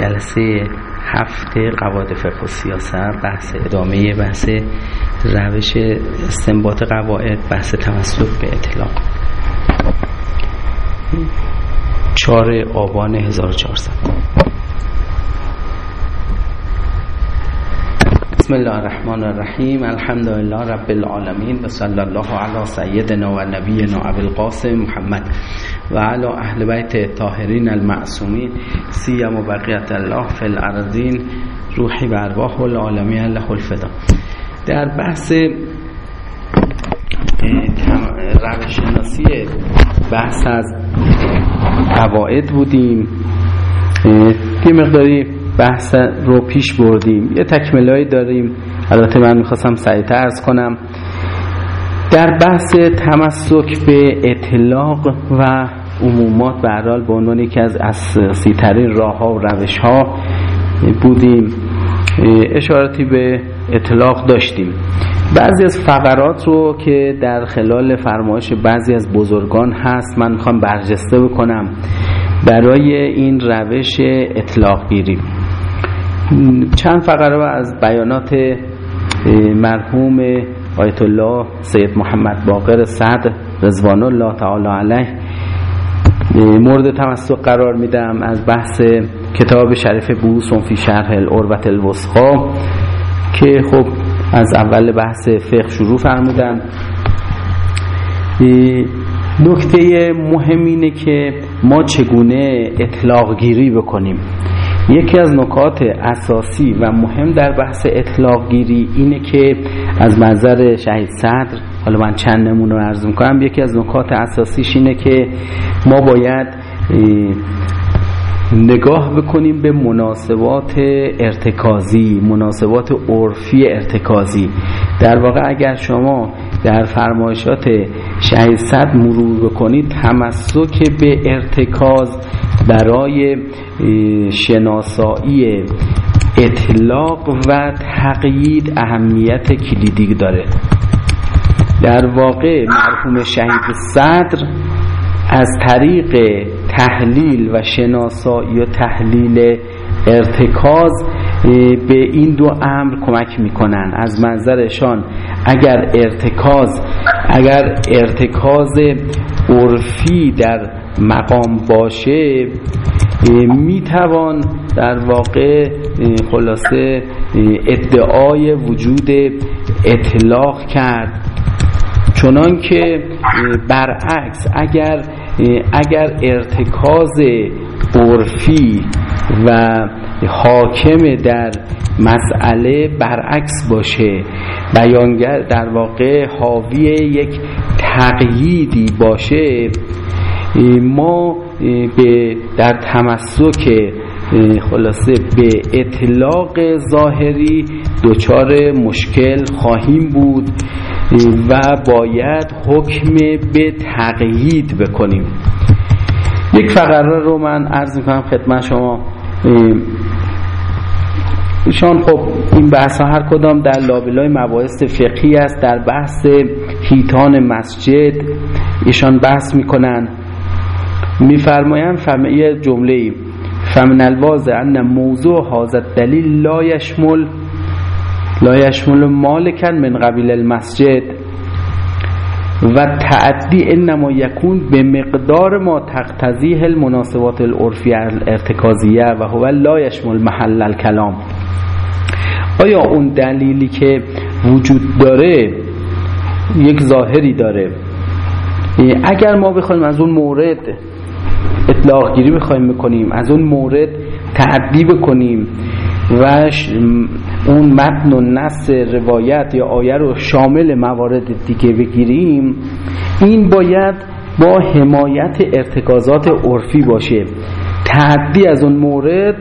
جلسه هفته قواعد فقه و سیاست بحث ادامه بحث روش استنباط قواعد بحث تمسک به اطلاق. چهار آبان 1400 بسم الله الرحمن الرحیم. الحمد لله رب العالمین. و صلی الله علی سیدنا و نبینا ابو القاسم محمد. و علی اهل بیت طاهرین المعصومین سیم و بقیت الله فی الارضین روحی و ارواح العالمین الله الفدا. در بحث روشناسی بحث از قواعد بودیم یه مقداری بحث رو پیش بردیم یه تکملایی داریم. البته من می‌خواستم سریعتر ارز کنم. در بحث تمسک به اطلاق و عمومات به حال به عنوان یکی از اساسی ترین راه ها و روش ها بودیم. اشارتی به اطلاق داشتیم. بعضی از فقرات رو که در خلال فرمایش بعضی از بزرگان هست من می‌خوام برجسته بکنم. برای این روش اطلاق گیری. چند فقره از بیانات مرحوم آیت الله سید محمد باقر صدر رضوان الله تعالی علیه مورد تمسک قرار میدم از بحث کتاب شریف بوسون فی شرح العروة الوثقا که خب از اول بحث فقه شروع فرمودن. نکته مهم اینه که ما چگونه اطلاق گیری بکنیم. یکی از نکات اساسی و مهم در بحث اطلاق گیری اینه که از منظر شهید صدر حالا من چند نمونه رو عرض می‌کنم. یکی از نکات اساسیش اینه که ما باید نگاه بکنیم به مناسبات ارتکازی مناسبات عرفی ارتکازی. در واقع اگر شما در فرمایشات شهید صد مرور بکنید تمسک به ارتکاز برای شناسایی اطلاق و تقیید اهمیت کلیدی داره. در واقع مرحوم شهید صدر از طریق تحلیل و شناسایی و تحلیل ارتکاز به این دو امر کمک می‌کنن. از منظرشان اگر ارتکاز اگر ارتکاز عرفی در مقام باشه می‌توان در واقع خلاصه ادعای وجود اطلاق کرد. چنان که برعکس اگر اگر ارتکاز عرفی و حاکم در مسئله برعکس باشه بیانگر در واقع حاوی یک تقییدی باشه ما به در تمسک خلاصه به اطلاق ظاهری دچار مشکل خواهیم بود و باید حکم به تقیید بکنیم. یک فقره رو من عرض می‌کنم خدمت شما. ایشان خب این بحث ها هر کدام در لابلای مباحث فقهی است در بحث هیتان مسجد. ایشان بحث می‌کنن میفرمایند فهمه جمله ای. فمن الواضح ان موضوع حاضر دلیل لا یشمل لا یشمل مالکن من قبیل المسجد. و تعدی انما یکون به مقدار ما تقتضیه المناسبات العرفی الارتکازیه و هو لا یشمل محل الکلام. آیا اون دلیلی که وجود داره یک ظاهری داره؟ اگر ما بخوایم از اون مورد اطلاق گیری بخوایم بکنیم از اون مورد تعدی بکنیم و اون متن و نص روایت یا آیه رو شامل موارد دیگه بگیریم. این باید با حمایت ارتکازات عرفی باشه. تعدی از اون مورد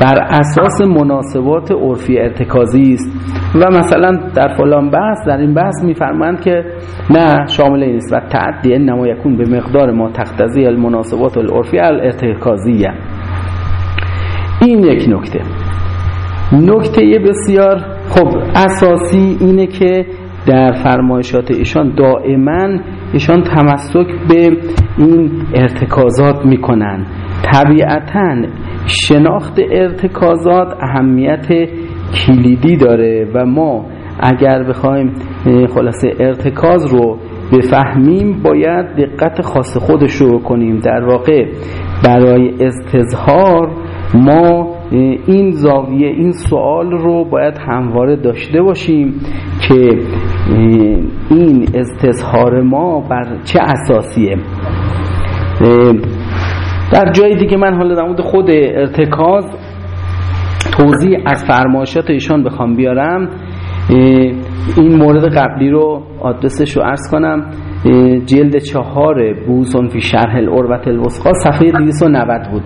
بر اساس مناسبات عرفی ارتکازی است. و مثلا در فلان بحث در این بحث میفرمایند که نه شامل نیست و تعدی انما یکون به مقدار ما تقتضی المناسبات العرفی الارتکازیه. این یک نکته. نکته بسیار خب اساسی اینه که در فرمایشات ایشان دائما ایشان تمسک به این ارتکازات می‌کنن طبیعتا شناخت ارتکازات اهمیت کلیدی داره و ما اگر بخوایم خلاصه ارتکاز رو بفهمیم باید دقت خاص خودش رو کنیم. در واقع برای استظهار ما این زاویه این سوال رو باید همواره داشته باشیم که این استظهار ما بر چه اساسیه؟ در جای دیگه من حالا در خود ارتکاز توضیح از فرمایشات ایشان بخوام بیارم. این مورد قبلی رو آدرسش رو ارز کنم. جلد چهار بوسون فی شرح العروت الوسقا صفحه 290 بود.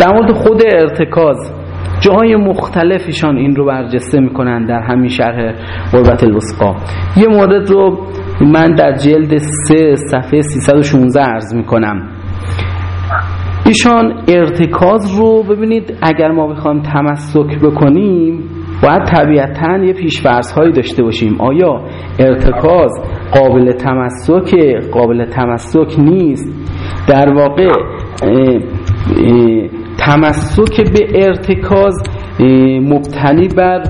در مورد خود ارتکاز جاهای مختلفشان این رو برجسته می‌کنن در همین شرح قربت الوسقا یه مورد رو من در جلد 3 صفحه 316 عرض می‌کنم. ایشان ارتکاز رو ببینید اگر ما بخوایم تمسک بکنیم باید طبیعتا یه پیشفرض هایی داشته باشیم. آیا ارتکاز قابل تمسک؟ قابل تمسک نیست. در واقع تمسک به ارتکاز مبتنی بر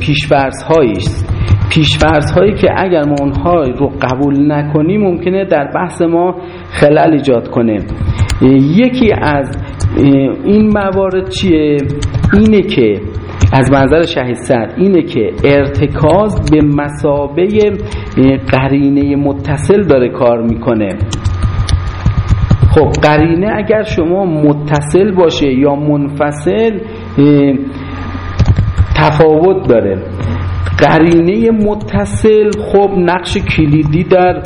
پیشفرض هاییست پیشفرض هایی که اگر ما اونها رو قبول نکنیم ممکنه در بحث ما خلل ایجاد کنه. یکی از این موارد چیه؟ اینه که از منظر شهید سعد اینه که ارتکاز به مسابه قرینه متصل داره کار می‌کنه. خب قرینه اگر شما متصل باشه یا منفصل تفاوت داره. قرینه متصل خب نقش کلیدی در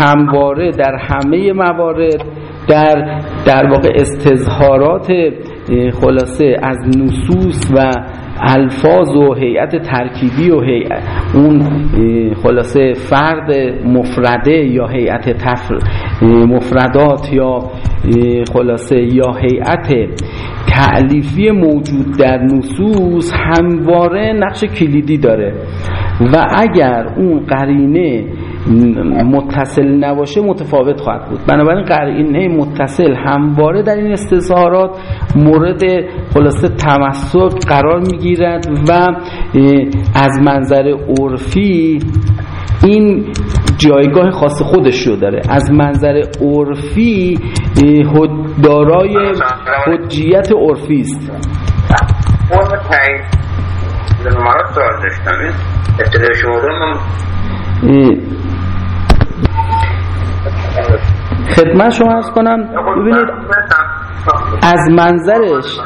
همواره در همه موارد در در واقع استظهارات خلاصه از نصوص و الفاظ و هیئت ترکیبی و هیئت اون خلاصه فرد مفرده یا هیئت مفردات یا خلاصه یا هیئت تعلیفی موجود در نصوص همواره نقش کلیدی داره. و اگر اون قرینه متصل نباشه متفاوت خواهد بود. بنابراین قرینه متصل همواره در این استظهارات مورد خلاصه تمسک قرار می‌گیرد و از منظر عرفی این جایگاه خاص خودش رو داره. از منظر عرفی دارای حجیت عرفی است. خدمت شما ارز کنم. ببینید از منظرش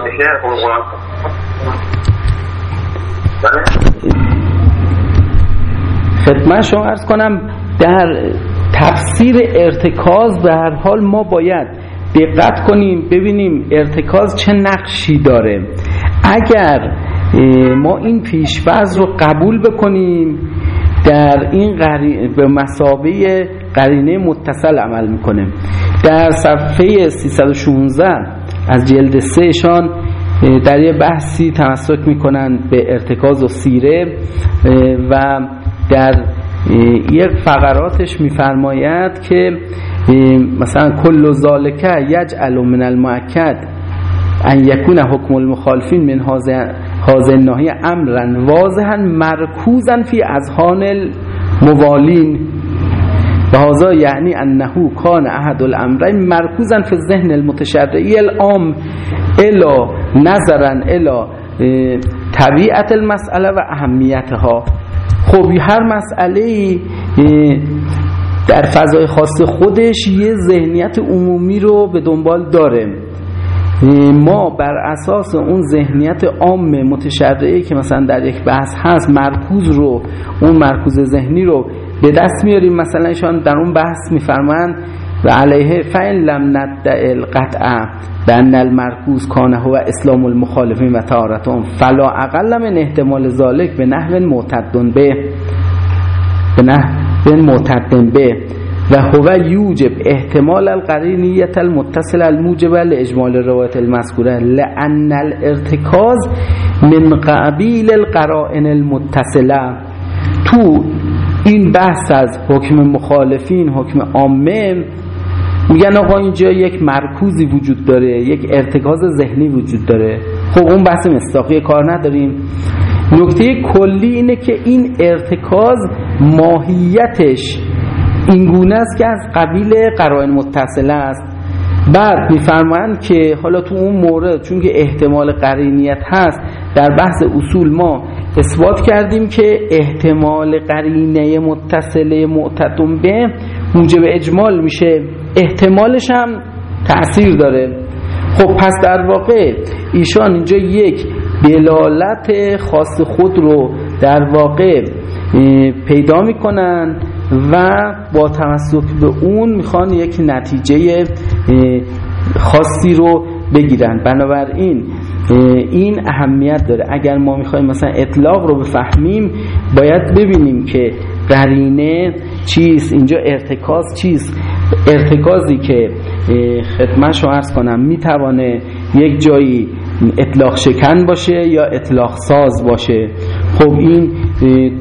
خدمت شما ارز کنم در تفسیر ارتکاز به هر حال ما باید دقت کنیم ببینیم ارتکاز چه نقشی داره. اگر ما این پیشفرض رو قبول بکنیم در این به مسابه قرینه متصل عمل می‌کنه. در صفحه 316 از جلد سه شان در یه بحثی تمسک می‌کنن به ارتکاز و سیره و در یک فقراتش میفرماید که مثلا کل ذالکه یجعل من المعکد ان یکون حکم المخالفین من هازه ناهی امرا واضحا مرکوزا فی اذهان الموالین. و هذا یعنی انه کان احد الامرین مرکوزا فی ذهن المتشرعی العام الا نظرا الا طبیعت المسئله و اهمیتها. خب هر مسئله در فضای خاص خودش یه ذهنیت عمومی رو به دنبال داره. ما بر اساس اون ذهنیت عام متشرعی که مثلا در یک بحث هست مرکوز رو اون مرکوز ذهنی رو به دست میاریم. مثلا ایشان در اون بحث میفرمایند و علیه فعل لم ندع القطع بان المرکوز کانه هو اسلام المخالفین و تارتون فلا اقل من احتمال ذالک به نحو معتدن به به نحو معتدن به. و هو یوجب احتمال القرینیت المتصل الموجب لاجمال روایت المذکوره لان الارتکاز من قبیل القرائن المتصله. تو این بحث از حکم مخالفین حکم عامه میگن آقا اینجا یک مرکوزی وجود داره یک ارتکاز ذهنی وجود داره. خب اون بحث مستاقی کار نداریم. نکته کلی اینه که این ارتکاز ماهیتش اینگونه است که از قبیل قرائن متصله است. بعد میفرمایند که حالا تو اون مورد چون که احتمال قرینیت هست در بحث اصول ما اثبات کردیم که احتمال قرینه متصله معتدم به موجب اجمال میشه. احتمالش هم تأثیر داره. خب پس در واقع ایشان اینجا یک دلالت خاص خود رو در واقع پیدا می‌کنن. و با تمسک به اون می‌خوان یک نتیجه خاصی رو بگیرن. بنابراین این اهمیت داره. اگر ما می‌خوایم مثلا اطلاق رو بفهمیم باید ببینیم که قرینه چیست اینجا ارتکاز چیست. ارتکازی که خدمت رو ارز کنم می‌توانه یک جایی اطلاق شکن باشه یا اطلاق ساز باشه. خب این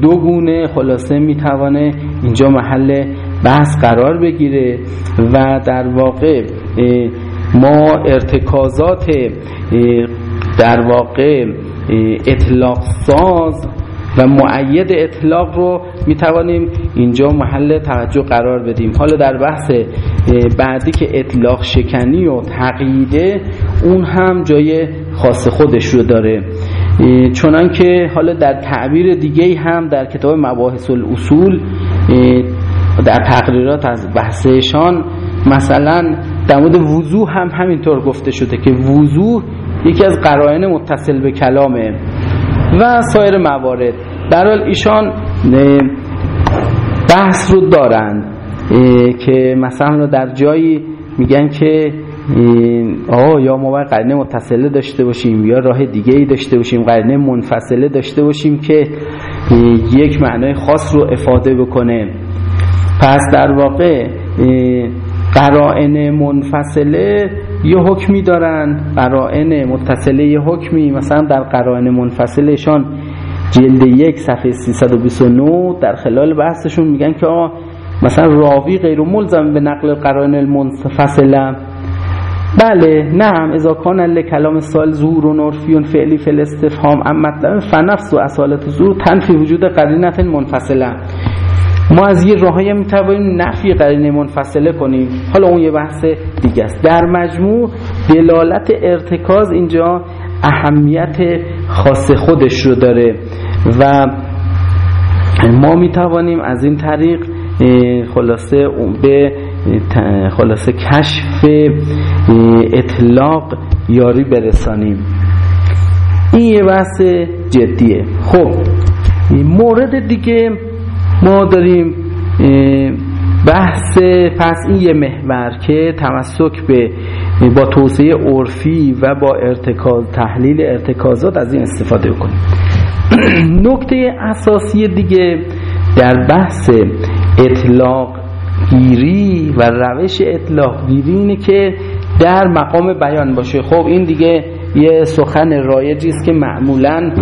دو گونه خلاصه می‌توانه اینجا محل بحث قرار بگیره و در واقع ما ارتکازات در واقع اطلاق ساز و معید اطلاق رو می توانیم اینجا محل توجه قرار بدیم. حالا در بحث بعدی که اطلاق شکنی و تقییده اون هم جای خاص خودش رو داره. چونان که حالا در تعبیر دیگه هم در کتاب مباحث الاصول در تقریرات از بحثشان مثلا در مورد وضوح هم همینطور گفته شده که وضوح یکی از قرائن متصل به کلامه و سایر موارد. در حال ایشان بحث رو دارند که مثلا در جایی میگن که آه یا ما باید قرینه متصله داشته باشیم یا راه دیگه ای داشته باشیم قرینه منفصله داشته باشیم که یک معنای خاص رو افاده بکنه. پس در واقع قرائن منفصله یه حکمی دارن. قرائن متصله یه حکمی مثلا در قرائن منفصلشان جلد یک صفحه 329 در خلال بحثشون میگن که آه مثلا راوی غیر ملزم به نقل قرائن المنفصله. بله نعم اذا کان لکلام سال زور و نرفیون فعلی فل استفهام ام مطلب فنفس و اصالت زور تنفی وجود قرینت منفصله. ما از یه راهی می‌توانیم نفی قرینه منفصله کنیم. حالا اون یه بحث دیگه است. در مجموع دلالت ارتکاز اینجا اهمیت خاص خودش رو داره و ما می‌توانیم از این طریق خلاصه به خلاصه کشف اطلاق یاری برسانیم. این یه بحث جدیه. خب مورد دیگه ما داریم بحث پس این یه محور که تمسک به با توسعه عرفی و با ارتکاز تحلیل ارتکازات از این استفاده کنیم نکته اساسی دیگه در بحث اطلاق گیری و روش اطلاق گیری اینه که در مقام بیان باشه. خب این دیگه یه سخن رایجی است که معمولا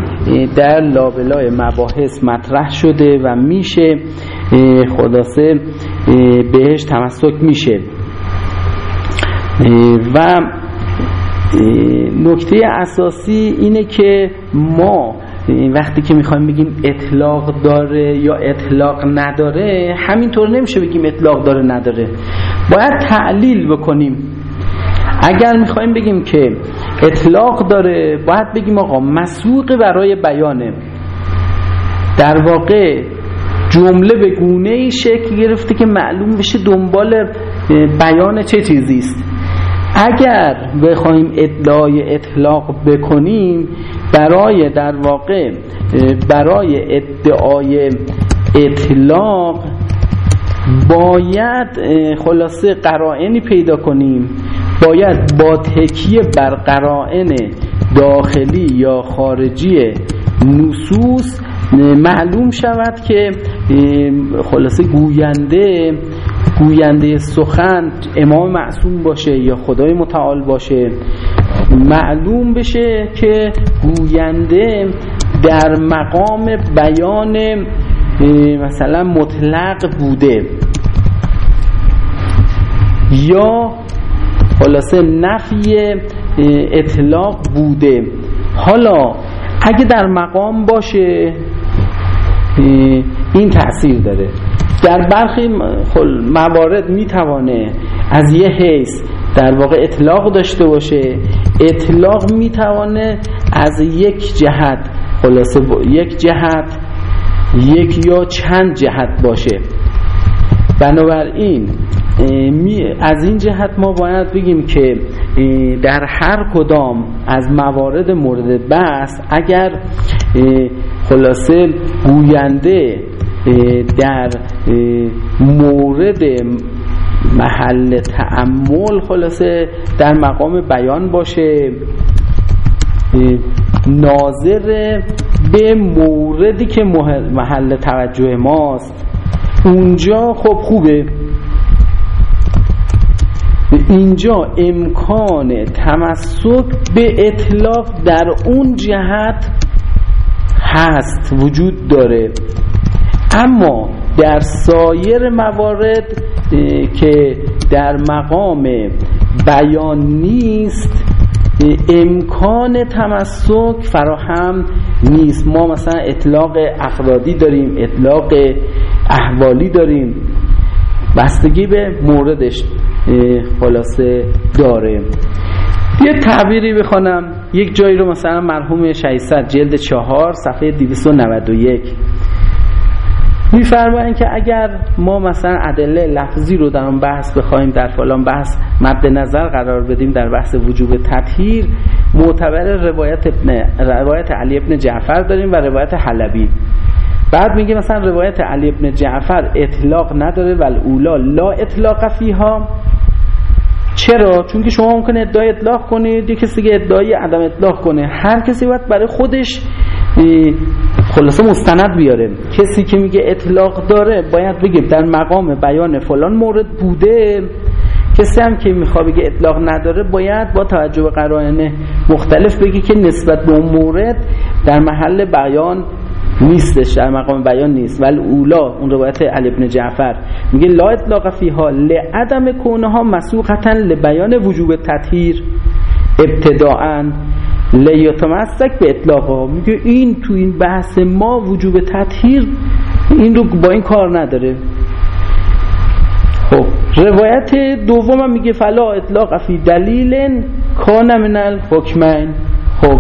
در لابلای مباحث مطرح شده و میشه خلاصه بهش تمسک میشه. و نکته اساسی اینه که ما وقتی که می‌خوایم بگیم اطلاق داره یا اطلاق نداره همینطور نمیشه بگیم اطلاق داره نداره. باید تعلیل بکنیم. اگر می‌خوایم بگیم که اطلاق داره باید بگیم آقا مسوق برای بیانه. در واقع جمله به گونه ای شکل گرفته که معلوم بشه دنبال بیان چه چیزی است. اگر بخوایم ادعای اطلاق بکنیم برای در واقع برای ادعای اطلاق باید خلاصه قرائنی پیدا کنیم. باید با تکیه بر قرائن داخلی یا خارجی نصوص معلوم شود که خلاصه گوینده گوینده سخن امام معصوم باشه یا خدای متعال باشه. معلوم بشه که گوینده در مقام بیان مثلا مطلق بوده. یا خلاصه نفی اطلاق بوده. حالا اگه در مقام باشه این تاثیر داره. در برخی موارد می‌توانه از یه حیث در واقع اطلاق داشته باشه. اطلاق می‌توانه از یک جهت خلاصه یک جهت یک یا چند جهت باشه. بنابراین از این جهت ما باید بگیم که در هر کدام از موارد مورد بحث اگر خلاصه گوینده در مورد محل تعمل خلاصه در مقام بیان باشه. ناظر به موردی که محل توجه ماست. اونجا خب خوبه. اینجا امکان تمسک به اطلاق در اون جهت هست وجود داره. اما در سایر موارد که در مقام بیان نیست امکان تمسک فراهم نیست. ما مثلا اطلاق افرادی داریم اطلاق احوالی داریم. بستگی به موردش خلاصه داره. یه تعبیری بخوانم. یک جایی رو مثلا مرحوم 600 جلد چهار صفحه 291 میفرمایند که اگر ما مثلا ادله لفظی رو در اون بحث بخوایم در فلان بحث مد نظر قرار بدیم در بحث وجوب تطهیر معتبر روایت ابن روایت علی ابن جعفر داریم و روایت حلبی. بعد میگه مثلا روایت علی ابن جعفر اطلاق نداره و اولا لا اطلاق فیها. چرا؟ چون که شما ممکنه ادعای اطلاق کنید یه کسی که ادعای عدم اطلاق کنه. هر کسی باید برای خودش خلاصه مستند بیاره. کسی که میگه اطلاق داره باید بگه در مقام بیان فلان مورد بوده. کسی هم که می‌خواد بگه اطلاق نداره باید با توجه به قرائن مختلف بگه که نسبت به اون مورد در محل بیان نیستش در مقام بیان نیست. ولی اولا اون روایت علی ابن جعفر میگه لا اطلاق فیها لعدم کونها مسوقتا لبیان وجوب تطهیر ابتداعا. لیتمسک به اطلاقها میگه این تو این بحث ما وجوب تطهیر این رو با این کار نداره. خب روایت دوم میگه فلا اطلاق فی دلیل کان من الحکمین. خب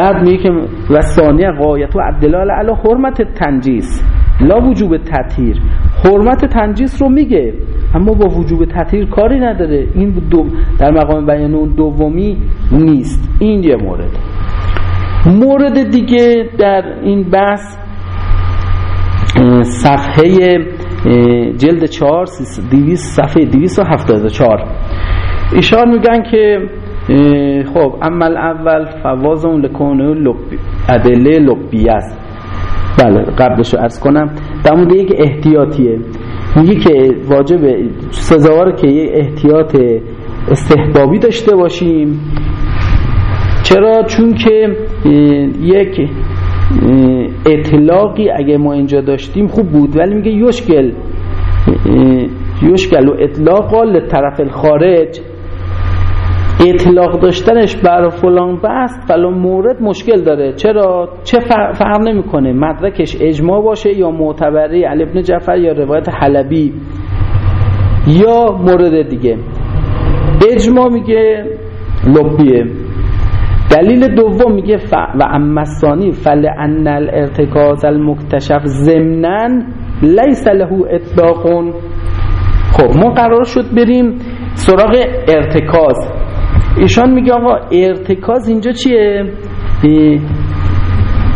بعد میگه که و ثانیه قایت و عبدلال علی حرمت تنجیس. لا وجوب تطهیر. حرمت تنجیس رو میگه. اما با وجوب تطهیر کاری نداره. این دو در مقام بیان اون دومی نیست. این یه مورد. مورد دیگه در این بحث صفحه جلد چهار دیویس صفحه دیویس و هفتاد چهار. ایشان میگن که خب عمل اول فواز اون لبی ادله لبی است. بله قبلش رو کنم. در مورد یک احتیاطیه. میگه که واجب سزاوار که یک احتیاط استحبابی داشته باشیم. چرا؟ چون که یک اطلاقی اگه ما اینجا داشتیم خوب بود ولی میگه یشکل یشکل و اطلاق طرف الخارج. اطلاق داشتنش بر فلان بحث فلان مورد مشکل داره. چرا؟ چه فرق نمی‌کنه؟ مدرکش اجماع باشه یا معتبری علی ابن جعفر یا روایت حلبی یا مورد دیگه. اجماع میگه لبیه. دلیل دوم میگه ف... و امستانی فل ان الارتکاز المکتشف ضمنا لیس له اطلاق خب ما قرار شد بریم سراغ ارتکاز. ایشان میگه آقا ارتکاز اینجا چیه؟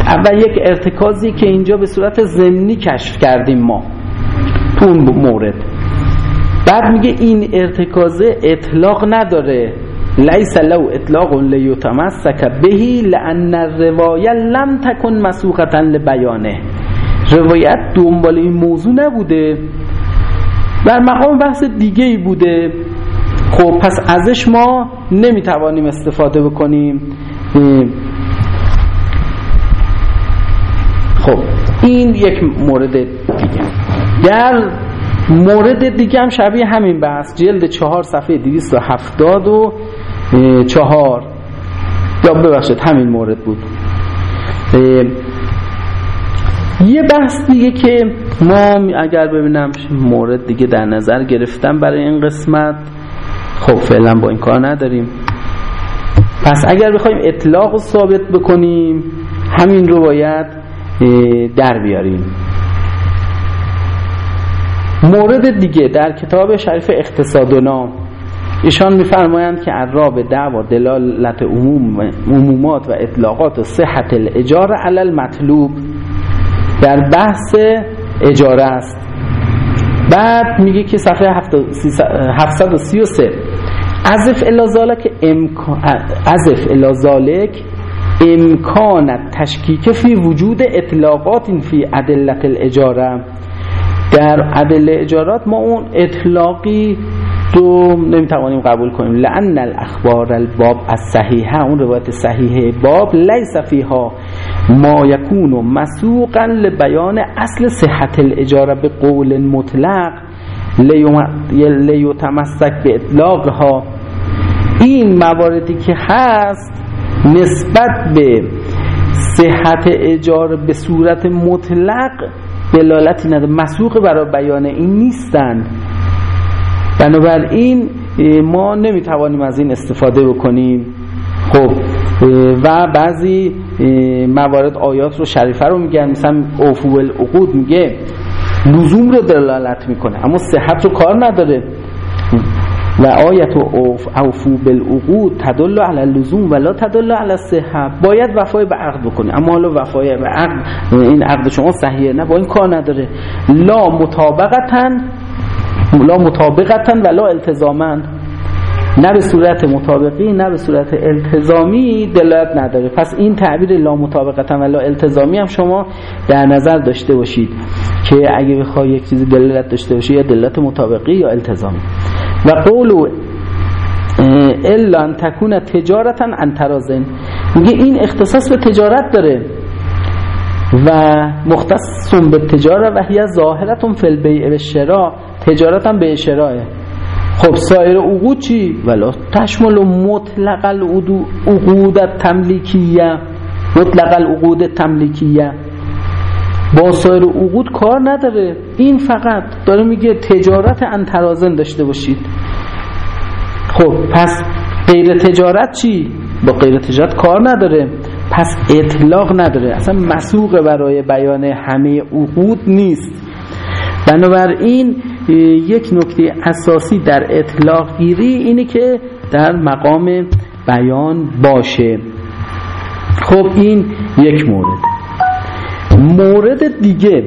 اول یک ارتکازی که اینجا به صورت زمینی کشف کردیم ما تو اون مورد. بعد میگه این ارتکازه اطلاق نداره. لیس لو اطلاق لیتمسک بهی لان الروایه لم تکن مسوقتا لبیانه. روایت دنبال این موضوع نبوده. در مقام بحث دیگه ای بوده. خب پس ازش ما نمی‌توانیم استفاده بکنیم. خب این یک مورد دیگه. در مورد دیگه هم شبیه همین بحث جلد چهار صفحه 270 و چهار. یا ببخشید همین مورد بود. یه بحث دیگه که ما اگر ببینم مورد دیگه در نظر گرفتم برای این قسمت. خب فعلا با این کار نداریم. پس اگر بخوایم اطلاق ثابت بکنیم همین رو باید در بیاریم. مورد دیگه در کتاب شریف اقتصادنا ایشان میفرمایند که عراب دعوا دلالت عموم عمومات و اطلاقات و صحت الاجاره علل مطلوب در بحث اجاره است. بعد میگه که صفحه 733 ازف الازالک امکان ازف الازالک امکان تشکیک فی وجود اطلاقات فی عدلت الاجاره. در عدل اجارات ما اون اطلاقی رو نمی‌توانیم قبول کنیم. لان الاخبار الباب از صحیحه اون روایت صحیحه باب لیس فیها ما یکون مسوقا لبیان اصل صحت الاجاره به قول مطلق. لیتمسک به اطلاقها این مواردی که هست نسبت به صحت اجاره به صورت مطلق دلالتی نداره. مسوق برای بیان این نیستند بنابراین ما نمی‌توانیم از این استفاده بکنیم. خب و بعضی موارد آیات رو شریفه رو میگن. مثلا اوفو العقود میگه. لزوم رو دلالت می‌کنه. اما صحت رو کار نداره. و آیت اوف اوفو بالعقود تدل علی اللزوم ولا تدل علی الصحه باید وفای به عقد بکنی. اما حالا وفای به عقد این عقد شما صحیحه. نه با این کار نداره. لا مطابقتا لا مطابقتا ولا التزاما نه به صورت مطابقی نه به صورت التزامی دلالت نداره. پس این تعبیر لا مطابقتا ولا التزامی هم شما در نظر داشته باشید که اگه بخوای یک چیزی دلالت داشته باشه یا دلالت مطابقی یا التزامی. و قولو الا ان تکون تجارتا ان ترازن. میگه این اختصاص به تجارت داره و مختص به تجاره و هی ظاهرتون فی و شرا تجارت هم به شراه خب سایر عقود چی؟ ولا تشمل مطلق العقود تملیکیه. مطلق العقود تملیکیه. با سایر عقود کار نداره. این فقط داره میگه تجارت انترازن داشته باشید. خب پس غیر تجارت چی؟ با غیر تجارت کار نداره. پس اطلاق نداره. اصلا مسوق برای بیان همه عقود نیست. بنابراین یک نکته اساسی در اطلاق گیری اینه که در مقام بیان باشه. خب این یک مورد. مورد دیگه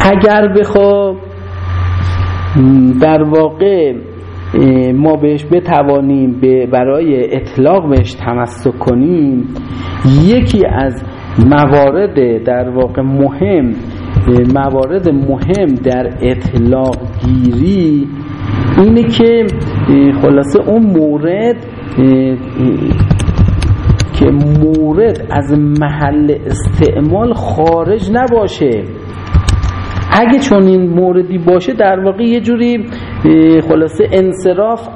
اگر بخواب در واقع ما بهش بتوانیم برای اطلاق بهش تمسک کنیم یکی از موارد در واقع مهم موارد مهم در اطلاق گیری اینه که خلاصه اون مورد که مورد از محل استعمال خارج نباشه. اگه چون این موردی باشه در واقع یه جوری خلاصه انصراف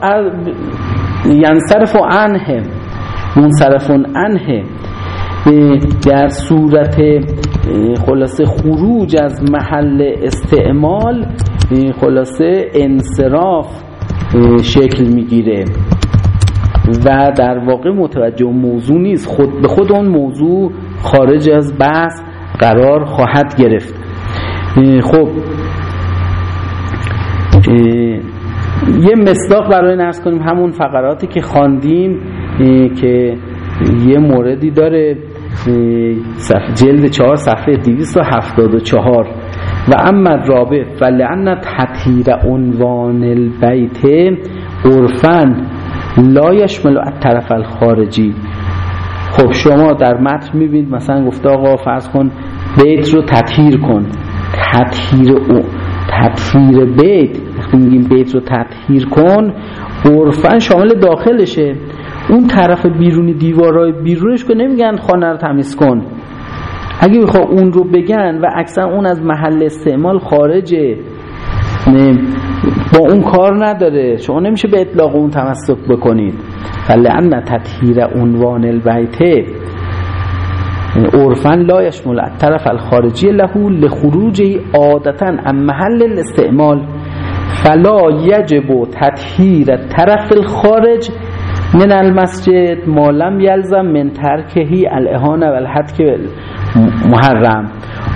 ینصرف عنه منصرف عنه در صورت خلاصه خروج از محل استعمال خلاصه انصراف شکل می‌گیره. و در واقع متوجه موضوع نیست. خود به خود اون موضوع خارج از بحث قرار خواهد گرفت. خب. یه مصداق برای نرس کنیم. همون فقراتی که خواندیم که یه موردی داره. جلد چهار صفحه دیویست و هفتاد و چهار. و اما رابع فلعن تطهیر عنوان البیت عرفن لا یشمل طرف الخارجی. خب شما در متن می‌بینید مثلا گفته آقا فرض کن بیت رو تطهیر کن. تطهیر او تطهیر بیت. وقتی میگیم بیت رو تطهیر کن عرفا شامل داخلشه. اون طرف بیرونی دیوارای بیرونش که نمیگن خانه رو تمیز کن. اگه بخوا اون رو بگن و اکثر اون از محل استعمال خارجه. با اون کار نداره. شما نمیشه به اطلاق اون تمسک بکنید. فلعن تطهیر عنوان البیته عرفا لا یشمل الطرف الخارجی له لخروجه عادتا ام محل الاستعمال. فلا یجب تطهیر طرف الخارج من المسجد ما لم یلزم من ترکهی الاهانه و الحد محرم.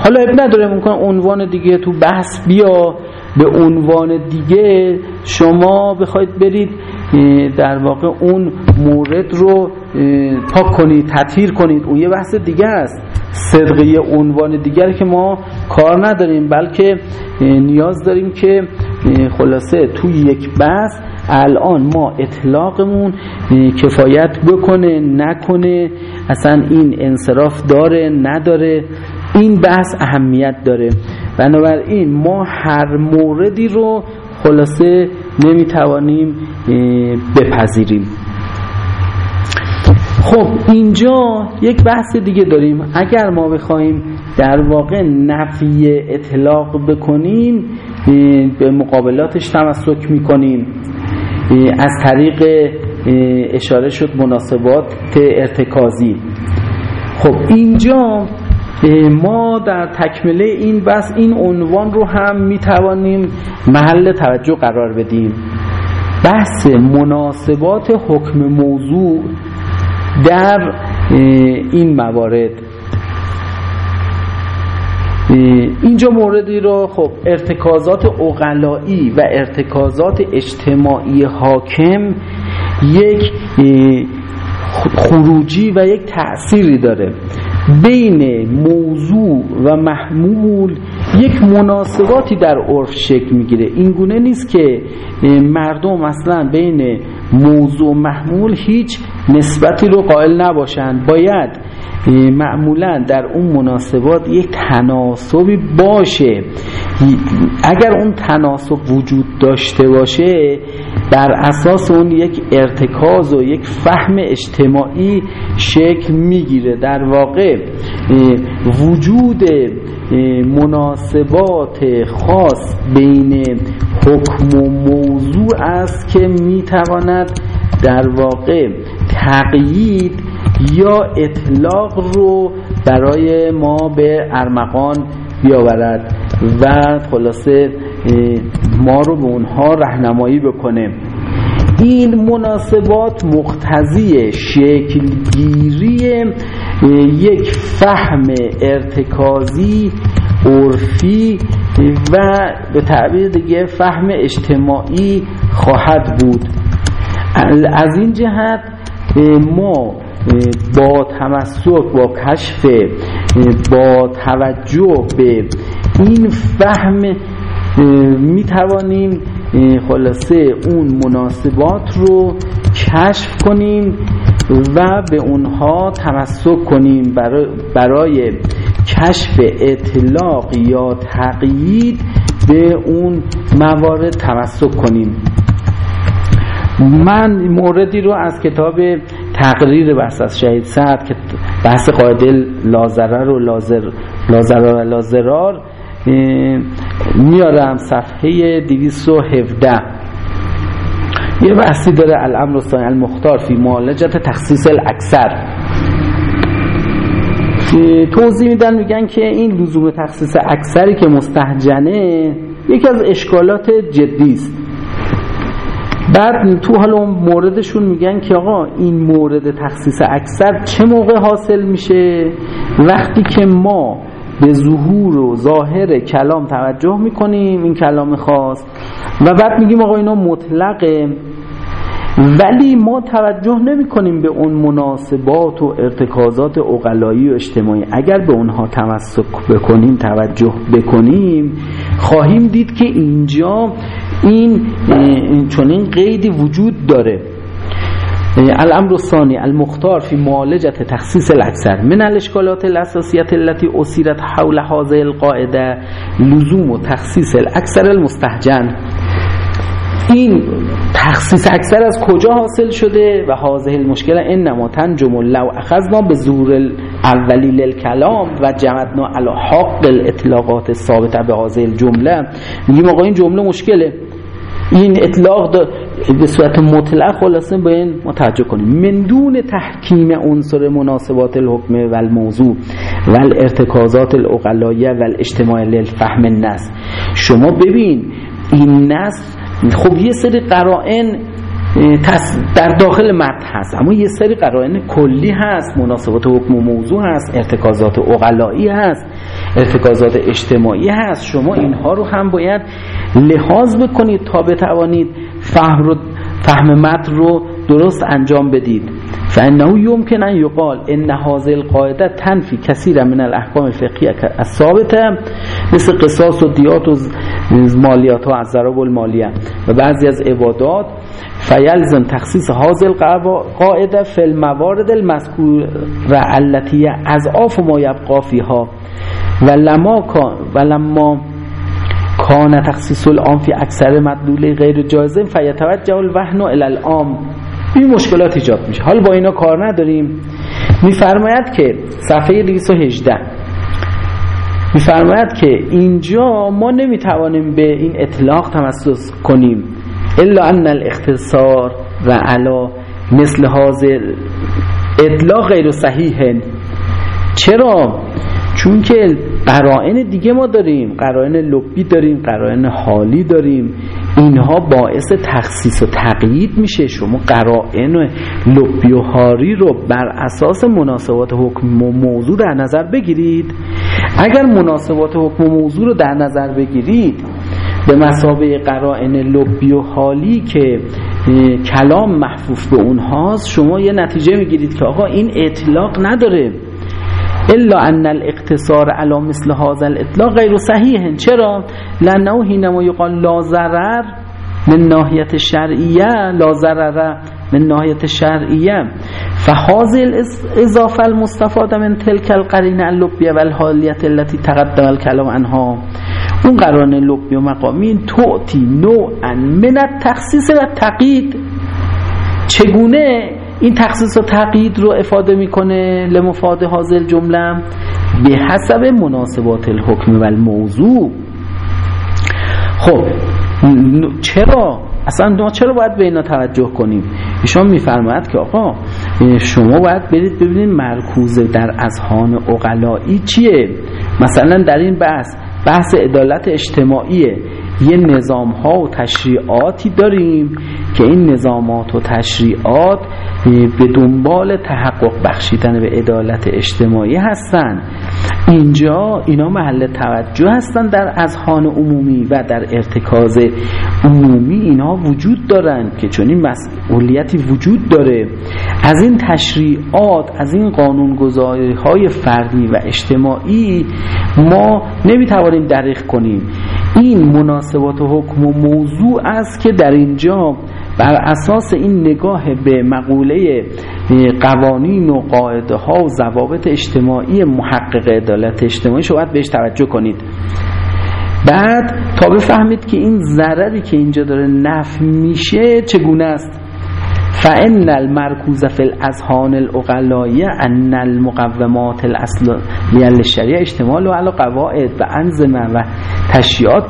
حالا اب نداره ممکن عنوان دیگه تو بحث بیا. به عنوان دیگه شما بخواید برید در واقع اون مورد رو پاک کنید تطهیر کنید. اون یه بحث دیگه است. صدقه عنوان دیگر که ما کار نداریم بلکه نیاز داریم که خلاصه توی یک بحث الان ما اطلاقمون کفایت بکنه نکنه اصلا این انصراف داره نداره این بحث اهمیت داره. بنابراین ما هر موردی رو خلاصه نمی‌توانیم بپذیریم. خب اینجا یک بحث دیگه داریم. اگر ما بخوایم در واقع نفی اطلاق بکنیم به مقابلاتش تمسک می‌کنیم. از طریق اشاره شد مناسبات ارتکازی. خب اینجا ما در تکمله این بس این عنوان رو هم می‌توانیم محل توجه قرار بدیم. بحث مناسبات حکم موضوع در این موارد. اینجا موردی رو خب ارتکازات اقلایی و ارتکازات اجتماعی حاکم یک خروجی و یک تأثیری داره بین موضوع و محمول یک مناسباتی در عرف شکل می‌گیره. این گونه نیست که مردم اصلا بین موضوع محمول هیچ نسبتی رو قائل نباشند. باید معمولا در اون مناسبات یک تناسبی باشه. اگر اون تناسب وجود داشته باشه بر اساس اون یک ارتکاز و یک فهم اجتماعی شکل می‌گیره. در واقع وجود مناسبات خاص بین حکم و موضوع است که می‌تواند در واقع تقیید یا اطلاق رو برای ما به ارمغان بیاورد و خلاصه ما رو به اونها رهنمایی بکنه. این مناسبات مقتضی شکلگیری یک فهم ارتکازی عرفی و به تعبیر دیگه فهم اجتماعی خواهد بود. از این جهت ما با تمسک با کشف با توجه به این فهم می توانیم خلاصه اون مناسبات رو کشف کنیم. و به اونها تمسک کنیم برای, برای کشف اطلاق یا تقیید به اون موارد تمسک کنیم. من موردی رو از کتاب تقریر بحث از شهید سعد که بحث قاعده لازرر و لازر لازرار و لازرار میارم صفحه 217 یه بحثی داره الامر ثانی المختار فی معالجت تخصیص الاکثر. توضیح میدن میگن که این لزوم تخصیص اکثری که مستحجنه یکی از اشکالات جدی است. بعد تو حالا موردشون میگن که آقا این مورد تخصیص اکثر چه موقع حاصل میشه؟ وقتی که ما به ظهور و ظاهر کلام توجه می‌کنیم این کلام خاص. و بعد میگیم آقا اینا مطلقه. ولی ما توجه نمی کنیم به اون مناسبات و ارتکازات اقلایی و اجتماعی. اگر به اونها تمسک بکنیم توجه بکنیم خواهیم دید که اینجا این چنین قیدی وجود داره. الامر الثاني المختار في معالجة تخصيص الأكثر من الاشكالات الأساسية التي أسيرت حول هذه القاعدة لزوم تخصيص الأكثر المستهجن. این تخصیص اکثر از کجا حاصل شده و حاضر المشکل انما تنجم لو اخذنا به زور اولی للکلام و جمدنا علی حق الاطلاقات ثابته به حاضر جمله میگیم آقا این جمله مشکله. این اطلاق به صورت مطلق خلاصه به این متوجه کنیم. من دون تحکیم عنصر مناسبات الحکم و الموضوع و الارتکازات الاقلایه و للفهم النص. شما ببین این نص خب یه سری قرائن در داخل متن هست. اما یه سری قرائن کلی هست. مناسبات حکم و موضوع هست. ارتکازات اقلایی هست. ارتکازات اجتماعی هست. شما اینها رو هم باید لحاظ بکنید تا بتوانید فهم, فهم متن رو درست انجام بدید. فانه یمکن ان یقال ان هذه القاعده تنفی کثیر من الاحکام الفقهیه الثابته مثل قصاص و دیات و مالیات ها از ضرب المالیه. و بعضی از عبادات فیلزم تخصیص هذه القاعده فی الموارد المذکوره التي اضعاف ما یبقى فيها ولما و لما کان تخصیص العام فی اکثر مدلول غیر جازم فیتوجه الوهن الى العام. این مشکلات ایجاد میشه. حال با اینا کار نداریم. میفرماید که صفحه 218 میفرماید که اینجا ما نمی‌توانیم به این اطلاق تمسس کنیم. الا ان الاختصار و علا مثل حاضر اطلاق غیر صحیح چرا؟ چون که قرائن دیگه ما داریم قرائن لبی داریم قرائن حالی داریم. اینها باعث تخصیص و تقیید میشه. شما قرائن لبی و حاری رو بر اساس مناسبات حکم و موضوع در نظر بگیرید. اگر مناسبات حکم و موضوع رو در نظر بگیرید به مسابه قرائن لبی و حالی که کلام محفوف به اونهاست شما یه نتیجه می‌گیرید که آقا این اطلاق نداره. الا ان الاقتصار على مثل هذا الاطلاق غیر صحیح. چرا؟ لانه حينما يقال لا ضرر من ناحیت شرعیه لا ضرر من ناحیت شرعیه. فهذه الاضافه المستفاده من تلك القرینه اللبیه و الحالیت التي تقدم الكلام عنها. اون قران لبی و مقامی توتی نوعا من التخصیص و تقیید. چگونه این تخصیص و تقیید رو افاده می‌کنه لمفاد حاضر جمله به حسب مناسبات الحکم و الموضوع. خب چرا؟ اصلا ما چرا باید به اینا توجه کنیم؟ ایشان میفرماید که آقا شما باید برید ببینید مرکوز در اذهان اقلایی چیه؟ مثلا در این بحث بحث عدالت اجتماعیه. یه نظام ها و تشریعاتی داریم که این نظامات و تشریعات به دنبال تحقق بخشیدن به عدالت اجتماعی هستند اینجا اینا محل توجه هستند در اذهان عمومی و در ارتکاز عمومی اینا وجود دارند که چون این مسئولیتی وجود داره. از این تشریعات از این قانونگذاری های فردی و اجتماعی ما نمی‌توانیم دریغ کنیم. این مناسبات حکم و موضوع است که در اینجا بر اساس این نگاه به مقوله قوانین و قاعده ها و ضوابط اجتماعی محقق عدالت اجتماعی شما باید بهش توجه کنید. بعد تا بفهمید که این ضرری که اینجا داره نف میشه چگونه است؟ فان المرکوز فی الاذهان الاقلایه ان المقومات الاصل للشریعه اجتماع و علی قواعد و انظمه و تشریعات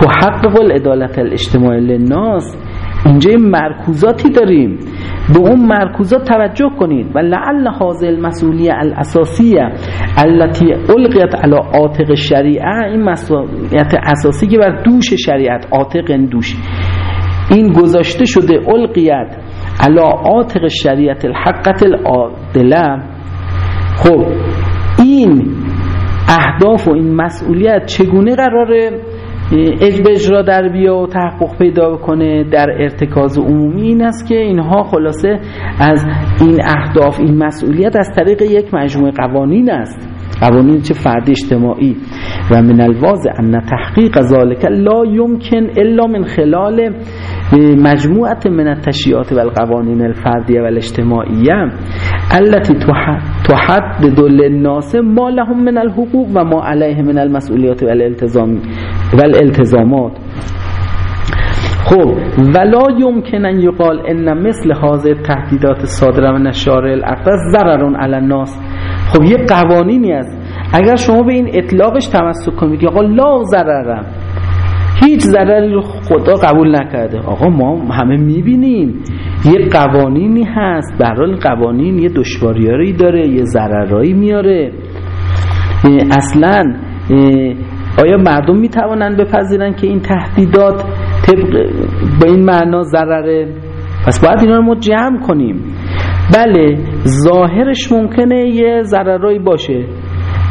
تحقق العدالت الاجتماعی للناس. اینجا مرکوزاتی داریم. به اون مرکوزات توجه کنید. و لعل حاضر المسئولیه الاساسیه التي القیت علی عاتق شریعه. این مسئولیت اساسی که بر دوش شریعت عاتق دوش. این گذاشته شده القیت علی عاتق شریعت الحقت العادله خب این اهداف و این مسئولیت چگونه قراره به اجرا در بیا و تحقق پیدا کنه؟ در ارتکاز عمومی این است که اینها خلاصه از این اهداف این مسئولیت از طریق یک مجموعه قوانین است. قوانین چه فردی اجتماعی. و من الواضح ان تحقیق ذالک لا يمكن الا من خلال مجموعه من التشریعات و القوانین الفردیه و الاجتماعیه التي تحدد للناس ما لهم من الحقوق و ما علیه من المسئولیات و الالتزام و الالتزامات. خب ولا یمکن ان یقال ان مثل حاضر تهدیدات صادره من الشارع الاقدس ضرر علی الناس. خب یه قوانینی است. اگر شما به این اطلاقش تمسک کنید آقا لا ضررم هیچ ضرری رو خدا قبول نکرده. آقا ما همه می‌بینیم. یه قوانینی هست. برحال قوانین یه دشواریاری داره یه ضررایی میاره. اصلا آیا مردم می‌توانند بپذیرن که این تهدیدات طبق به این معنا ضرره؟ پس باید اینا رو ما جمع کنیم. بله ظاهرش ممکنه یه ضررایی باشه.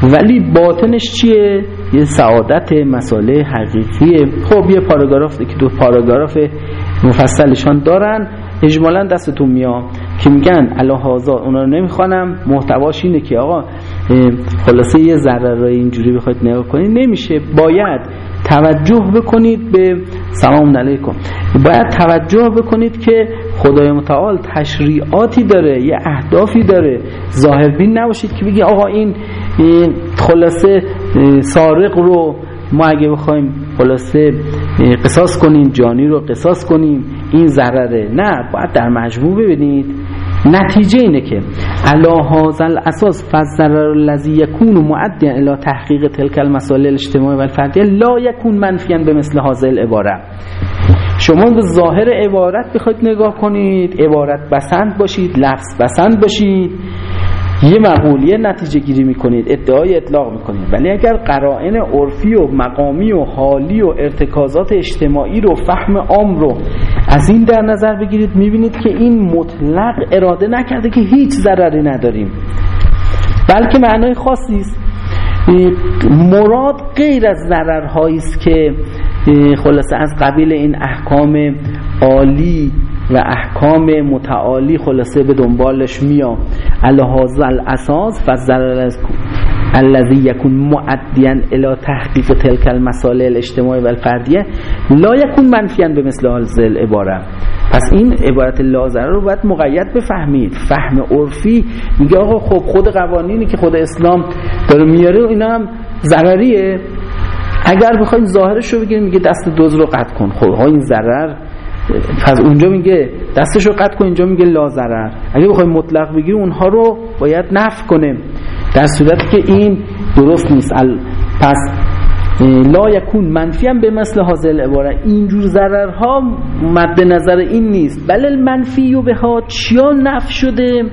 ولی باطنش چیه؟ یه سعادت مساله حقیقیه. خب یه پاراگراف که دو پاراگراف مفصلشان دارن. اجمالا دستتون میام که میگن الهازا اونا رو نمی‌خوانم. محتواش اینه که آقا خلاصه یه ضررای اینجوری بخواید نگاه کنید. نمیشه. باید توجه بکنید به سلام علیکم. باید توجه بکنید که خدای متعال تشریعاتی داره یه اهدافی داره. ظاهربین نباشید که بگی آقا این خلاصه سارق رو ما اگه بخوایم خلاصه قصاص کنیم جانی رو قصاص کنیم این ضرره. نه باید در مجموع ببینید. نتیجه اینه که علا هازل اساس فضرر الذی یکون معدیا الى تحقیق تلک المسائل الاجتماعی و الفردیه لا یکون منفیا به مثل هازل عباره شما به ظاهر عبارت بخواید نگاه کنید عبارت بسند باشید لفظ بسند باشید. یه مقولیه نتیجه گیری می‌کنید ادعای اطلاق می‌کنید. ولی اگر قرائن عرفی و مقامی و حالی و ارتکازات اجتماعی رو فهم عام رو از این در نظر بگیرید می‌بینید که این مطلق اراده نکرده که هیچ ضرری نداریم. بلکه معنای خاصی است. مراد غیر از ضررهایی است که خلاصه از قبیل این احکام عالی و احکام متعالی خلاصه به دنبالش میام الهاز الاساس فضل الذي يكون معديا الى تحقیق تلك المسائل الاجتماعی و الفردیه لا يكون منفیا به مثل هذه العباره پس این عبارت لازره رو باید مقید بفهمید. فهم عرفی میگه آقا خب خود قوانینی که خود اسلام داره میاره اینا هم ضرریه. اگر بخوایم ظاهرش رو بگیریم میگه دست دوز رو قطع کن. خب این ضرر پس اونجا میگه دستش رو قطع کن اینجا میگه لازرر اگه بخوایم مطلق بگیریم اونها رو باید نفع کنیم در صورتی که این درست نیست. پس لا یکون منفی هم به مثل حاضر عباره اینجور ضررها مد نظر این نیست. بل المنفی و به ها چیا نفع شده؟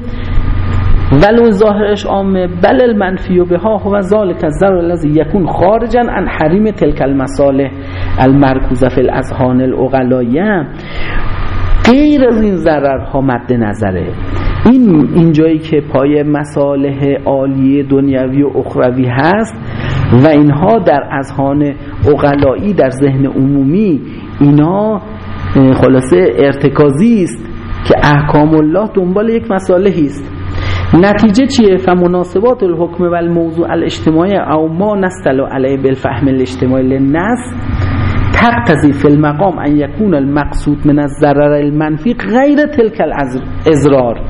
ولو ظاهرش عامه. بل المنفی و بها هو ذالک الزر الذی یکون خارجا عن حریم تلک المصالح المرکوزه فی الاذهان الاغلایه. غیر از این ضررها مد نظره. این اینجایی که پای مصالح عالی دنیوی و اخروی هست و اینها در اذهان اغلایی در ذهن عمومی اینا خلاصه ارتکازی است که احکام الله دنبال یک مصالحی است. نتیجه چیه؟ فمناسبات الحکم و الموضوع الاجتماعی او ما نستلو علیه بالفهم الاجتماعی للناس. تقتضی فی المقام ان یکون المقصود من الضرر المنفی غیر تلک الازرار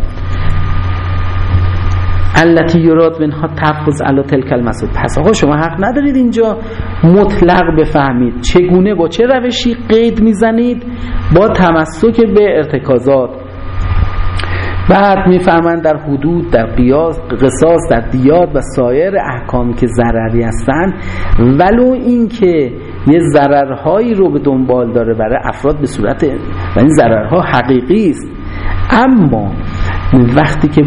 التي یراد منها تفض علی تلک المسود پس آقا شما حق ندارید اینجا مطلق بفهمید چگونه با چه روشی قید می‌زنید؟ با تمسک به ارتکازات. بعد می‌فهمند در حدود در قیاس قصاص در دیاد و سایر احکامی که ضرری هستند ولو اینکه یه ضررهایی رو به دنبال داره برای افراد به صورت و این ضررها حقیقی است. اما وقتی که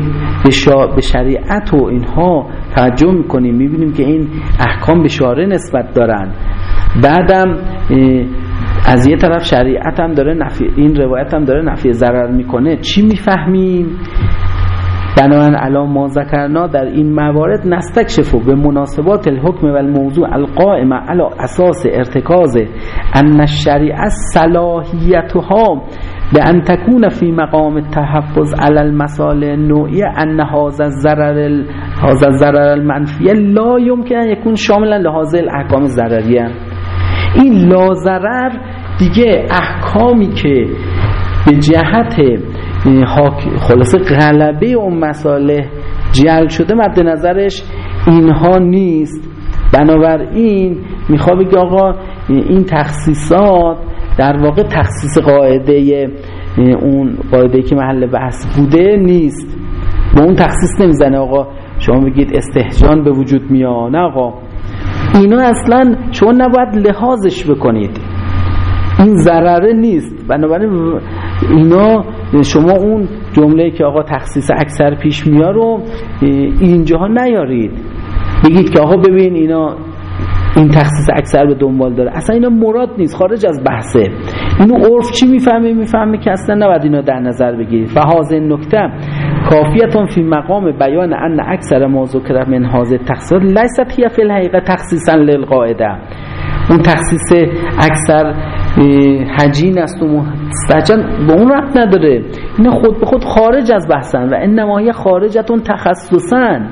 به, شریعت و اینها توجه می‌کنیم می‌بینیم که این احکام بشاره نسبت دارن. بعدم از یه طرف شریعت هم داره نفی این روایت هم داره نفی ضرر می‌کنه. چی می‌فهمیم؟ بنابراین الان ما ذکرنا در این موارد نستکشفو به مناسبات الحکم و الموضوع القائمه علی اساس ارتکاز ان الشریعه صلاحیتها به ان تکون فی مقام التحفظ علی المصالح نوعی ان هذا الضرر هذا الضرر المنفی لا يمكن ان يكون شاملا لهذه الاحکام الضرریه این لازرر دیگه احکامی که به جهت خلاصه غلبه اون مساله جل شده مد نظرش اینها نیست. بنابراین می‌خواد بگه آقا این تخصیصات در واقع تخصیص قاعده اون قاعده که محل بحث بوده نیست. به اون تخصیص نمی‌زنه. آقا شما بگید استهجان به وجود میاد. آقا. اینا اصلا شما نباید لحاظش بکنید. این ضرره نیست. بنابراین اینا شما اون جمله که آقا تخصیص اکثر پیش میاد رو اینجاها نیارید. بگید که آقا ببین اینا این تخصیص اکثر به دنبال داره. اصلا اینا مراد نیست خارج از بحثه. اینو عرف چی می‌فهمه؟ می‌فهمه که اصلا نباید اینا در نظر بگیرید. فهاز نکته کافیتون فی مقام بیان ان اکثر ما ذکر من حاضر تخصیصات لیست هی فی الحقیقه تخصیصا للقاعده. اون تخصیص اکثر هجین است و مستجن به اون رفت نداره. این خود به خود خارج از بحثن و انما هی خارجتون تخصصن.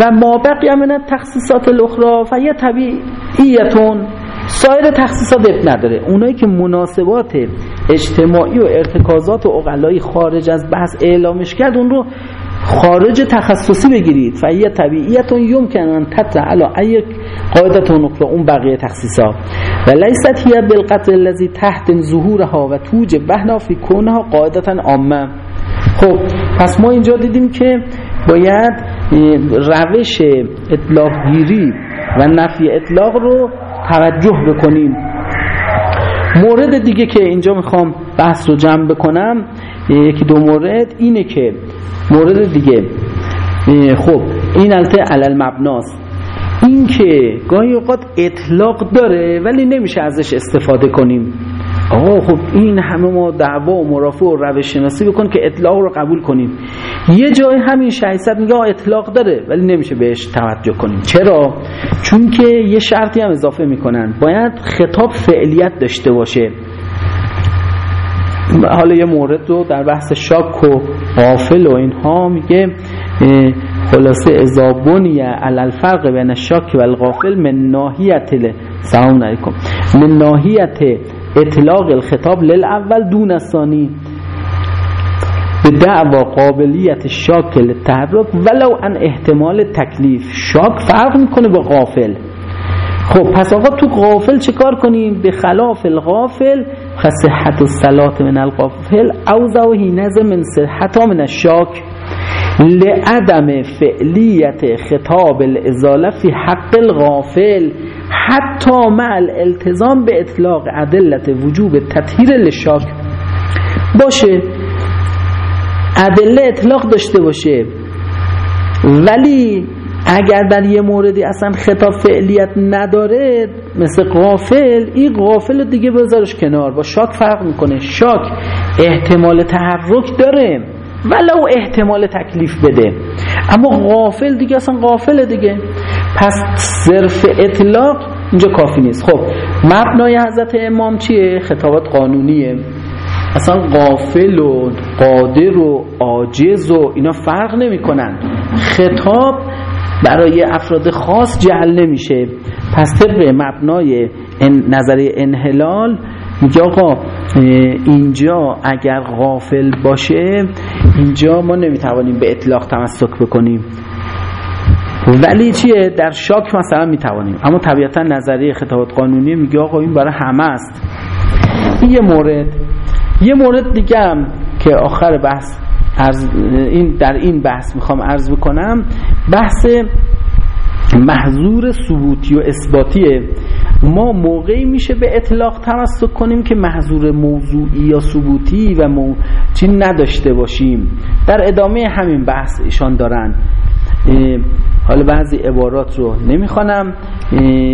و ما بقیه من تخصیصات الاخرى فیه طبیعیتون سایر تخصیصات اب نداره. اونایی که مناسبات اجتماعی و ارتکازات و اقلایی خارج از بحث اعلامش کرد اون رو خارج تخصصی بگیرید. فهیه طبیعیتون یمکن تطلع علی ای قاعدت نقطه اون بقیه تخصیصا. و لیست هی بالقدر الذی تحت ظهورها و توج بهنا فی کونها قاعدتا عامه. خب پس ما اینجا دیدیم که باید روش اطلاق گیری و نفی اطلاق رو توجه بکنیم. مورد دیگه که اینجا می‌خوام بحث رو جمع بکنم یکی دو مورد اینه که مورد دیگه. خب این البته علل مبناست. این که گاهی اوقات اطلاق داره ولی نمیشه ازش استفاده کنیم. آقا خب این همه ما دعوا و مرافع و روش شناسی بکن که اطلاق رو قبول کنیم. یه جای همین 600 میگه اطلاق داره ولی نمیشه بهش توجه کنیم. چرا؟ چون که یه شرطی هم اضافه می‌کنن. باید خطاب فعلیت داشته باشه. حالا یه مورد رو در بحث شاک و غافل و اینها میگه خلاصه ازابونی علال فرق بین شاک و الغافل من ناحیت سلام علیکم. من ناحیت اطلاق الخطاب للاول دون الثانی به دعوا قابلیت شاک للتحرک ولو ان احتمال تکلیف. شاک فرق می‌کنه با غافل. خب پس آقا تو غافل چه کار کنیم؟ به خلاف الغافل خصحت الصلات من الغافل او زوهی نظر من صحت من الشاک. لعدم فعلیت خطاب الازاله فی حق الغافل. حتی مع الالتزام به اطلاق عدلت وجوب تطهیر لشاک. باشه. ادله اطلاق داشته باشه. ولی اگر در یه موردی اصلا خطاب فعلیت نداره مثل غافل این غافل دیگه بذارش کنار. با شاک فرق می‌کنه. شاک احتمال تحرک داره. ولو احتمال تکلیف بده. اما غافل دیگه اصلا غافل دیگه. پس صرف اطلاق اینجا کافی نیست. خب مبنای حضرت امام چیه؟ خطابات قانونیه. اصلا غافل و قادر و عاجز و اینا فرق نمی کنن خطاب برای افراد خاص جعل نمیشه. پس طبق مبنای نظریه انحلال میگه آقا اینجا اگر غافل باشه اینجا ما نمی‌توانیم به اطلاق تمسک بکنیم. ولی چیه؟ در شاک مثلا می‌توانیم. اما طبیعتا نظریه خطابات قانونی میگه آقا این برای همه است. این یه مورد. یه مورد دیگه هم که آخر بحث این در این بحث می‌خوام عرض بکنم بحث محضور ثبوتی و اثباتیه. ما موقعی میشه به اطلاق تمسک کنیم که محضور موضوعی یا ثبوتی و مو... چی نداشته باشیم. در ادامه همین بحث ایشان دارن. حالا بعضی عبارات رو نمی‌خوانم.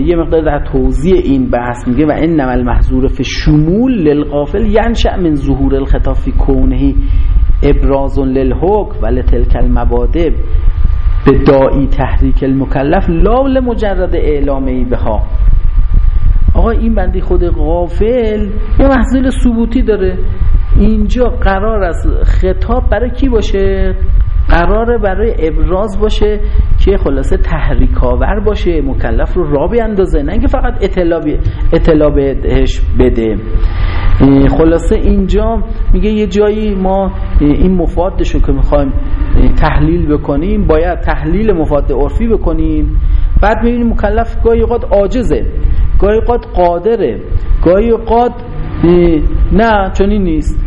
یه مقدار در توضیح این بحث میگه و این نمال محضور فی شمول للغافل ینشأ من ظهور الخطاب فی کونه ابراز للحکم و لتلک المبادب. به دایی تحریک المکلف لا مجرد اعلامه بها. آقا این بندی خود غافل یه محضول ثبوتی داره. اینجا قرار است خطاب برای کی باشه؟ قراره برای ابراز باشه. که خلاصه تحریک آور باشه مکلف رو را بیاندازه نه اینکه فقط اطلاع بهش بده. خلاصه اینجا میگه یه جایی ما این مفادش رو که می‌خوایم تحلیل بکنیم باید تحلیل مفاد عرفی بکنیم. بعد می‌بینیم مکلف گاهی اوقات عاجزه گاهی اوقات قادره گاهی اوقات نه چنین نیست.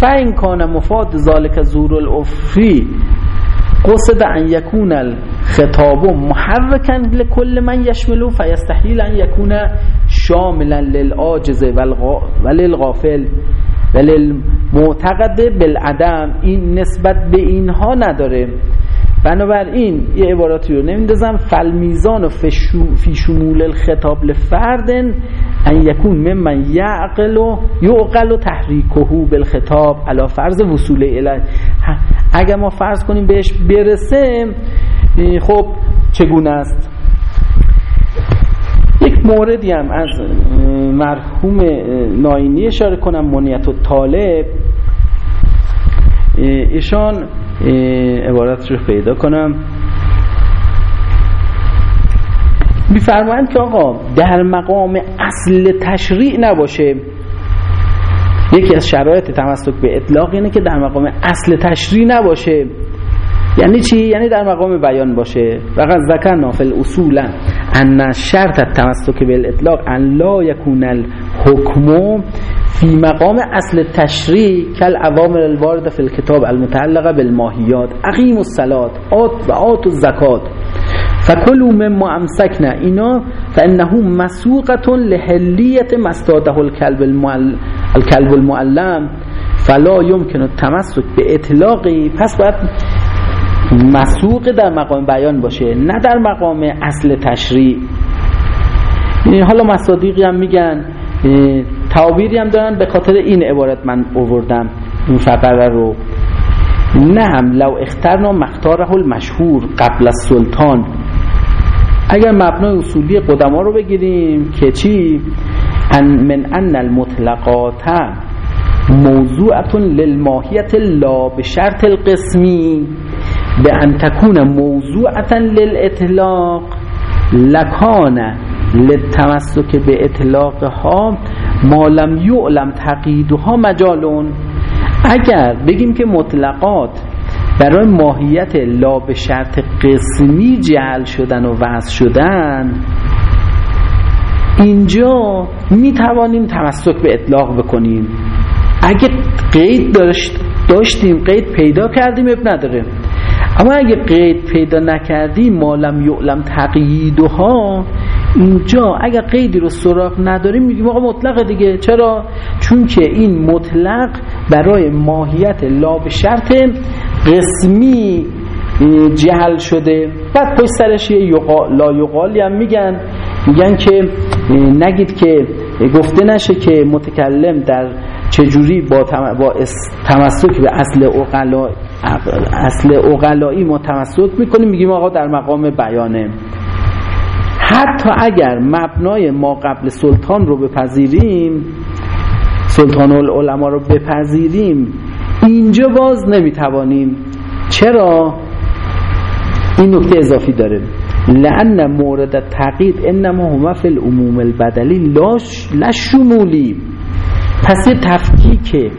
فین کان مفاد ذالک زور الافری قصد ان یکون الخطاب محرکا لكل من یشملو فیستحیل ان یکون شاملا للعاجز وللغافل وللمعتقد بالعدم. این نسبت به اینها نداره. بنابراین یه عباراتی رو نمیدازم فالمیزان و فی شمول الخطاب لفردن ان یکون ممن یعقل و یعقل و تحریکهو بالخطاب. علا فرض وصول اله اگر ما فرض کنیم بهش برسه خب چگونه است؟ یک موردی هم از مرحوم ناینی اشاره کنم منیت و طالب ایشان عبارت رو پیدا کنم. میفرمایند که آقا در مقام اصل تشریع نباشه. یکی از شرایط تمسک به اطلاق اینه که در مقام اصل تشریع نباشه. یعنی چی؟ یعنی در مقام بیان باشه. فقط ذکر نافل اصولا ان شرط تمسک به اطلاق ان لا یکون الحکم فی مقام اصل تشریع کل عوامل الوارد فی الكتاب المتعلقه بالماهیات. اقیم الصلات آت و آت الزکات. فکلوا مما امسکنا. اینا فانه مسوقه لحلیت مستاده الكلب المعلم الكلب المعلم. فلا يمكن التمسك به اطلاقی. پس باید مسوق در مقام بیان باشه نه در مقام اصل تشریع. حالا مصادیقی هم میگن تعابیری هم دارن به خاطر این عبارت من اووردم این فقره رو. نعم لو اخترنا مختاره المشهور قبل السلطان اگر مبنای اصولی قدما رو بگیریم که چی؟ ان من ان المطلقات موضوعتون للماهیت لا به شرط القسمی به ان تکون موضوعتا للاطلاق لکان للتمسک به اطلاقها ما لم یعلم تقییدها مجالون. اگر بگیم که مطلقات برای ماهیت لا به شرط قسمی جعل شدن و وضع شدن اینجا می توانیم تمسک به اطلاق بکنیم. اگه قید داشتیم قید پیدا کردیم اب نداره. اما اگه قید پیدا نکردیم مالم یعلم تقییدها اینجا اگر قیدی رو سراغ نداریم میگیم آقا مطلق دیگه. چرا؟ چون که این مطلق برای ماهیت لا به شرط قسمی جهل شده. بعد پشت سرش یه لا یقالی هم میگن. میگن که نگید که گفته نشه که متکلم در چجوری با, با تمسک به اصل اقلا اصل اقلایی ما تمسک می‌کنیم میگیم آقا در مقام بیانه. حتی اگر مبنای ما قبل سلطان رو بپذیریم سلطان العلماء رو بپذیریم اینجا باز نمی‌توانیم. چرا؟ این نکته اضافی داره. لان مورد تقیید انما هما فی العموم البدلی لا شمولی. پس یه تفکیک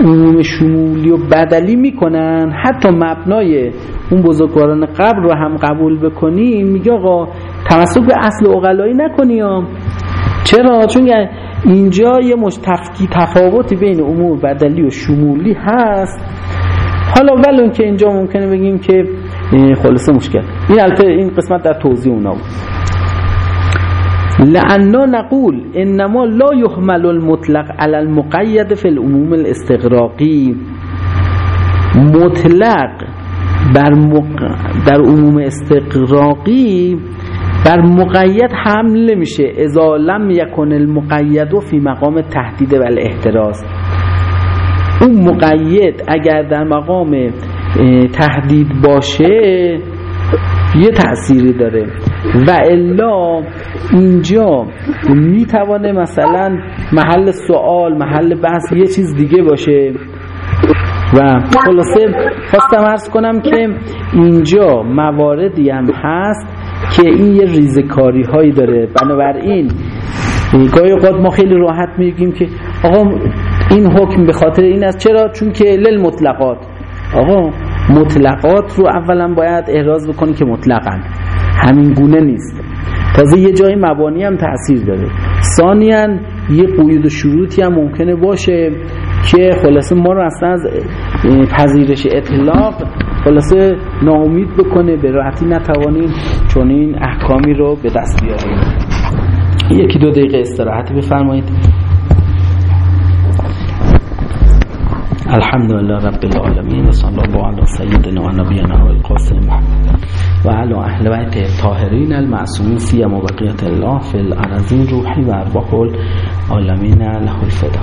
عموم شمولی و بدلی می‌کنن حتی مبنای اون بزرگواران قبل رو هم قبول بکنیم میگه آقا تمسک به اصل اقلایی نکنی چرا؟ چون اینجا یه مشتفکی تفاوتی بین امور بدلی و شمولی هست. حالا ولون که اینجا ممکنه بگیم که خلاصه مشکل. این البته این قسمت در توضیح اونا بود. لعنا نقول انما لا يحمل المطلق على المقید فی العموم الاستغراقی. مطلق در, در عموم استقراقی بر مقید حمل میشه اذا لم یکن المقید فی مقام تهدید و الاحتراز. اون مقید اگر در مقام تهدید باشه یه تأثیری داره. و الا اینجا می‌توانه مثلا محل سوال محل بحث یه چیز دیگه باشه. و خلاصه خواستم ارز کنم که اینجا مواردی هم هست. که این یه ریزکاری هایی داره. بنابراین گاهی اوقات ما خیلی راحت میگیم که آقا این حکم به خاطر این است. چرا؟ چون که لل مطلقات آقا مطلقات رو اولا باید احراز بکنی که مطلقن. همین گونه نیست. تازه یه جای مبانی هم تاثیر داره. ثانیا یه قیود و شروطی هم ممکنه باشه که خلاصه ما رو اصلا از پذیرش اطلاق خلاصه ناامید بکنه به راحتی نتوانیم چون این احکامی رو به دست بیاریم. یکی دو دقیقه استراحتی بفرمایید. الحمد لله رب العالمین و صلی الله علی سیدنا و نبینا و القاسم و علی اهل بیت الطاهرین المعصومین سیما بقیت الله فی الارضین روحی و ارواح العالمین الفدا